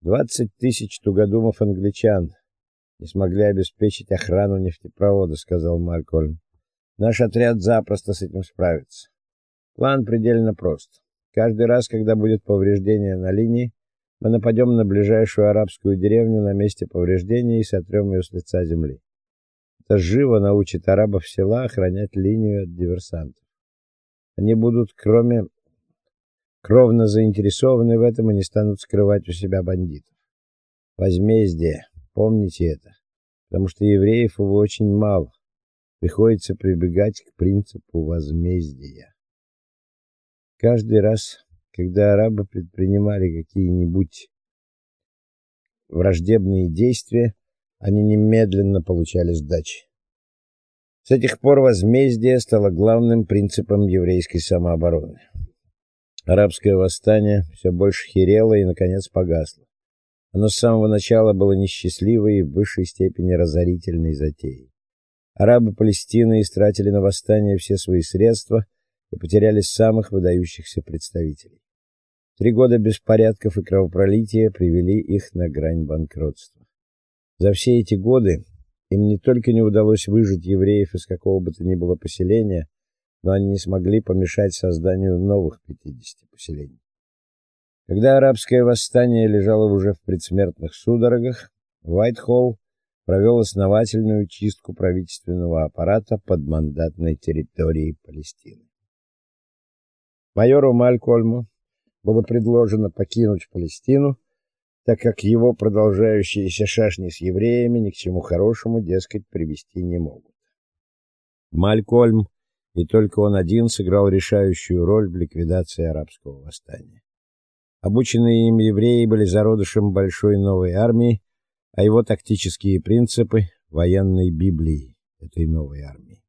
Двадцать тысяч тугодумов англичан не смогли обеспечить охрану нефтепровода, сказал Малькольм. Наш отряд запросто с этим справится. План предельно прост. Каждый раз, когда будет повреждение на линии, мы нападем на ближайшую арабскую деревню на месте повреждения и сотрем ее с лица земли. Это живо научит арабов села охранять линию от диверсантов. Они будут, кроме кровно заинтересованы в этом и не станут скрывать у себя бандитов. Возмездие, помните это, потому что евреев его очень мало. Приходится прибегать к принципу возмездия. Каждый раз, когда арабы предпринимали какие-нибудь враждебные действия, они немедленно получали сдачи. С этих пор возмездие стало главным принципом еврейской самообороны. Арабское восстание все больше херело и наконец погасло. Оно с самого начала было несчастливой и в высшей степени разорительной затеей. Арабы Палестины истратили на восстание все свои средства и потеряли самых выдающихся представителей. Три года беспорядков и кровопролития привели их на грань банкротства. За все эти годы им не только не удалось выжить евреев из какого бы то ни было поселения, но они не смогли помешать созданию новых 50 поселений. Когда арабское восстание лежало уже в предсмертных судорогах, Уайтхолл провел основательную чистку правительственного аппарата под мандатной территорией Палестины. Майору Малькольму было предложено покинуть Палестину, так как его продолжающиеся шашни с евреями ни к чему хорошему, дескать, привести не могут. Малькольм и только он один сыграл решающую роль в ликвидации арабского восстания. Обученные им евреи были зародышем большой новой армии, а его тактические принципы военной библией этой новой армии.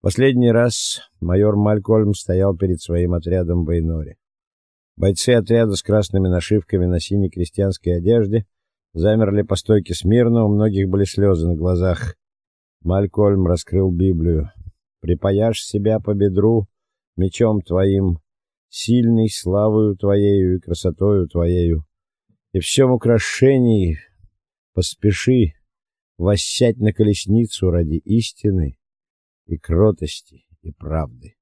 Последний раз майор Малькольм стоял перед своим отрядом в Эйноре. Бойцы отряда с красными нашивками на синей крестьянской одежде замерли по стойке смирно, у многих были слезы на глазах. Малькольм раскрыл Библию. «Припаяшь себя по бедру мечом твоим, сильный славою твоею и красотою твоею, и всем украшении Поспеши воссядь на колесницу ради истины и кротости и правды.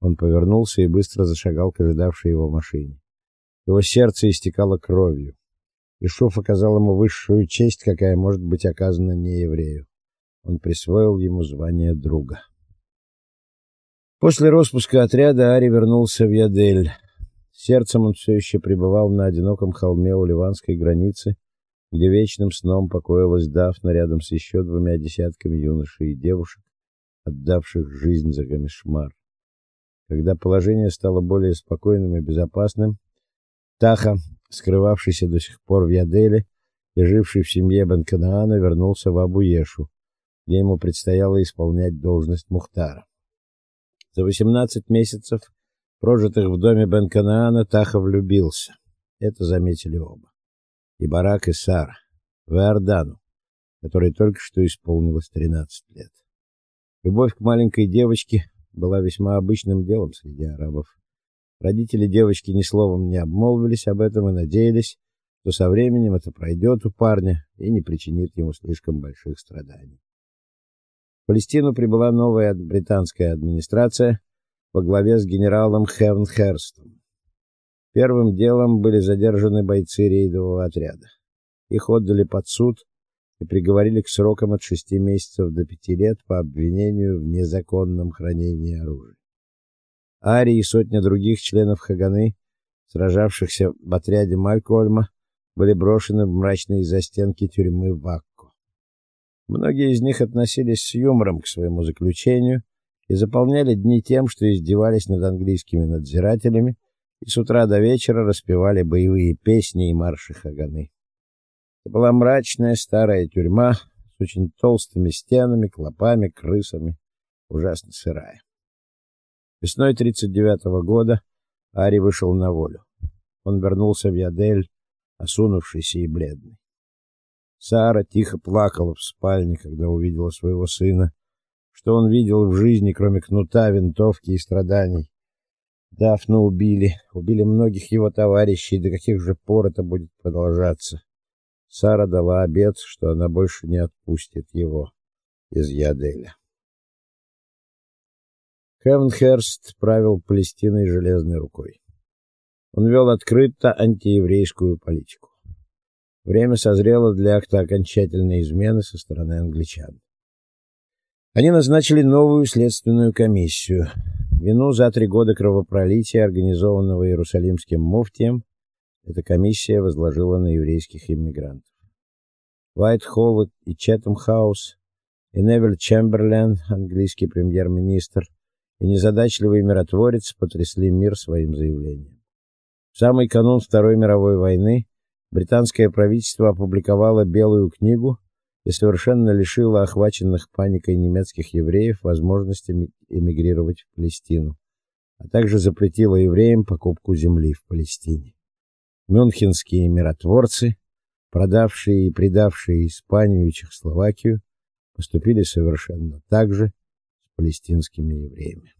Он повернулся и быстро зашагал к ожидавшей его машине. Его сердце истекало кровью. Ишуф оказал ему высшую честь, какая может быть оказана нееврею. Он присвоил ему звание друга. После распуска отряда Ари вернулся в Ядель. Сердцем он все еще пребывал на одиноком холме у ливанской границы, где вечным сном покоилась Дафна рядом с еще двумя десятками юношей и девушек, отдавших жизнь за Гамешмар. Когда положение стало более спокойным и безопасным, Таха, скрывавшийся до сих пор в Яделе и живший в семье Бен-Канаана, вернулся в Абу-Ешу, где ему предстояло исполнять должность Мухтара. За 18 месяцев, прожитых в доме Бен-Канаана, Таха влюбился. Это заметили оба и Барак и Сара в Иордану, которой только что исполнилось 13 лет. Любовь к маленькой девочке была весьма обычным делом среди арабов. Родители девочки ни словом не обмолвились об этом и надеялись, что со временем это пройдет у парня и не причинит ему слишком больших страданий. В Палестину прибыла новая британская администрация во главе с генералом Хевнхерстом. Первым делом были задержаны бойцы рейдового отряда. Их отдали под суд и приговорили к срокам от шести месяцев до пяти лет по обвинению в незаконном хранении оружия. Ари и сотня других членов Хаганы, сражавшихся в отряде Малькольма, были брошены в мрачные застенки тюрьмы Вакко. Многие из них относились с юмором к своему заключению и заполняли дни тем, что издевались над английскими надзирателями и с утра до вечера распевали боевые песни и марши Хаганы. Это была мрачная старая тюрьма с очень толстыми стенами, клопами, крысами, ужасно сырая. Весной 39-го года Ари вышел на волю. Он вернулся в Ядель, осунувшийся и бледный. Сара тихо плакала в спальне, когда увидела своего сына. Что он видел в жизни, кроме кнута, винтовки и страданий? Дафна убили, убили многих его товарищей, до каких же пор это будет продолжаться? Сара дала обет, что она больше не отпустит его из Яделя. Хевенхерст правил Палестиной железной рукой. Он вел открыто антиеврейскую политику. Время созрело для акта окончательной измены со стороны англичан. Они назначили новую следственную комиссию. Вину за три года кровопролития, организованного Иерусалимским муфтием, эта комиссия возложила на еврейских иммигрантов. Уайт-Холл и Четтем-хаус, и Невиль Чемберлен, английский премьер-министр, и незадачливый миротворец потрясли мир своим заявлением. В самый канун Второй мировой войны британское правительство опубликовало белую книгу и совершенно лишило охваченных паникой немецких евреев возможности эмигрировать в Палестину, а также запретило евреям покупку земли в Палестине. Мюнхенские миротворцы, продавшие и предавшие Испанию и Чехословакию, поступили совершенно так же с палестинскими евреями.